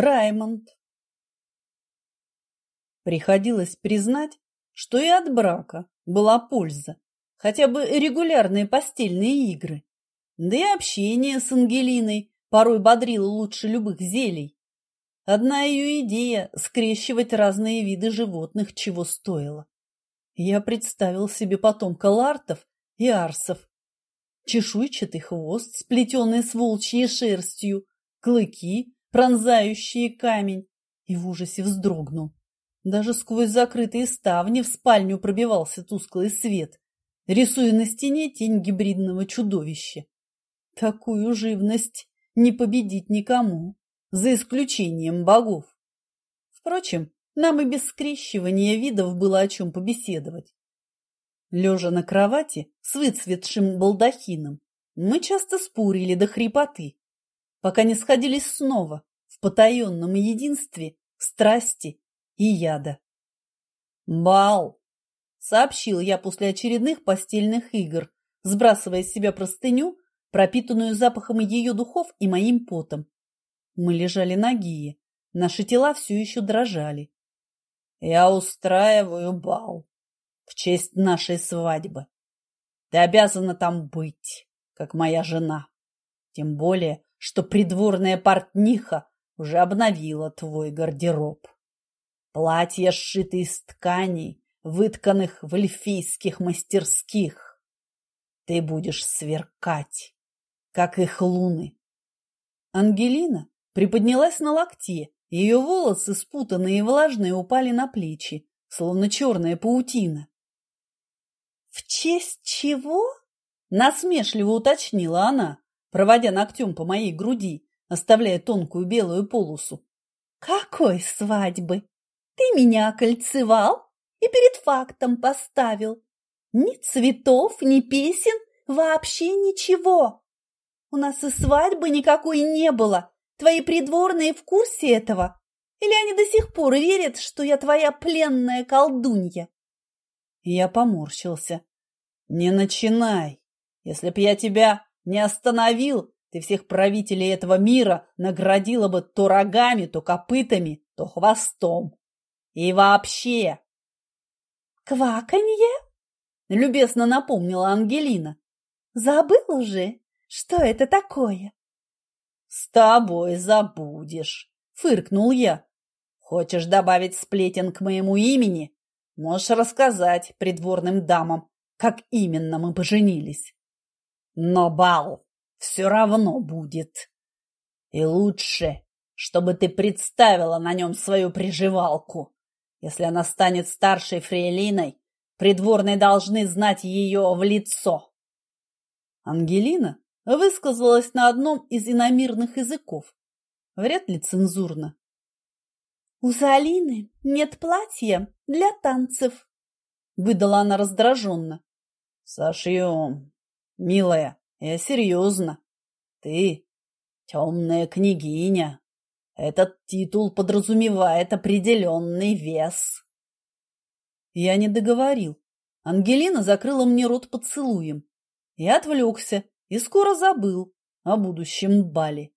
Раймонд. Приходилось признать, что и от брака была польза, хотя бы регулярные постельные игры. Да и общение с Ангелиной порой бодрило лучше любых зелий. Одна ее идея – скрещивать разные виды животных, чего стоило. Я представил себе потомка лартов и арсов. Чешуйчатый хвост, сплетенный с волчьей шерстью, клыки, пронзающие камень, и в ужасе вздрогнул. Даже сквозь закрытые ставни в спальню пробивался тусклый свет, рисуя на стене тень гибридного чудовища. Такую живность не победить никому, за исключением богов. Впрочем, нам и без скрещивания видов было о чем побеседовать. Лежа на кровати с выцветшим балдахином, мы часто спорили до хрипоты, пока не сходились снова в потаенном единстве страсти и яда. «Бал!» — сообщил я после очередных постельных игр, сбрасывая с себя простыню, пропитанную запахом ее духов и моим потом. Мы лежали нагие, наши тела все еще дрожали. «Я устраиваю бал в честь нашей свадьбы. Ты обязана там быть, как моя жена. Тем более, что придворная портниха уже обновила твой гардероб. Платья сшиты из тканей, вытканных в эльфийских мастерских. Ты будешь сверкать, как их луны. Ангелина приподнялась на локте, ее волосы, спутанные и влажные, упали на плечи, словно черная паутина. — В честь чего? — насмешливо уточнила она, проводя ногтем по моей груди, оставляя тонкую белую полосу. — Какой свадьбы? Ты меня окольцевал и перед фактом поставил. Ни цветов, ни песен, вообще ничего. У нас и свадьбы никакой не было. Твои придворные в курсе этого? Или они до сих пор верят, что я твоя пленная колдунья? Я поморщился. Не начинай. Если б я тебя не остановил, ты всех правителей этого мира наградила бы то рогами, то копытами, то хвостом. И вообще... Кваканье? Любезно напомнила Ангелина. Забыл уже, что это такое? С тобой забудешь, фыркнул я. Хочешь добавить сплетен к моему имени? Можешь рассказать придворным дамам, как именно мы поженились. Но бал все равно будет. И лучше, чтобы ты представила на нем свою приживалку. Если она станет старшей фрейлиной, придворные должны знать ее в лицо. Ангелина высказалась на одном из иномирных языков, вряд ли цензурно. «У Залины нет платья для танцев», — выдала она раздраженно. «Сошьем, милая, я серьезно. Ты темная княгиня. Этот титул подразумевает определенный вес. Я не договорил. Ангелина закрыла мне рот поцелуем. Я отвлекся и скоро забыл о будущем бале.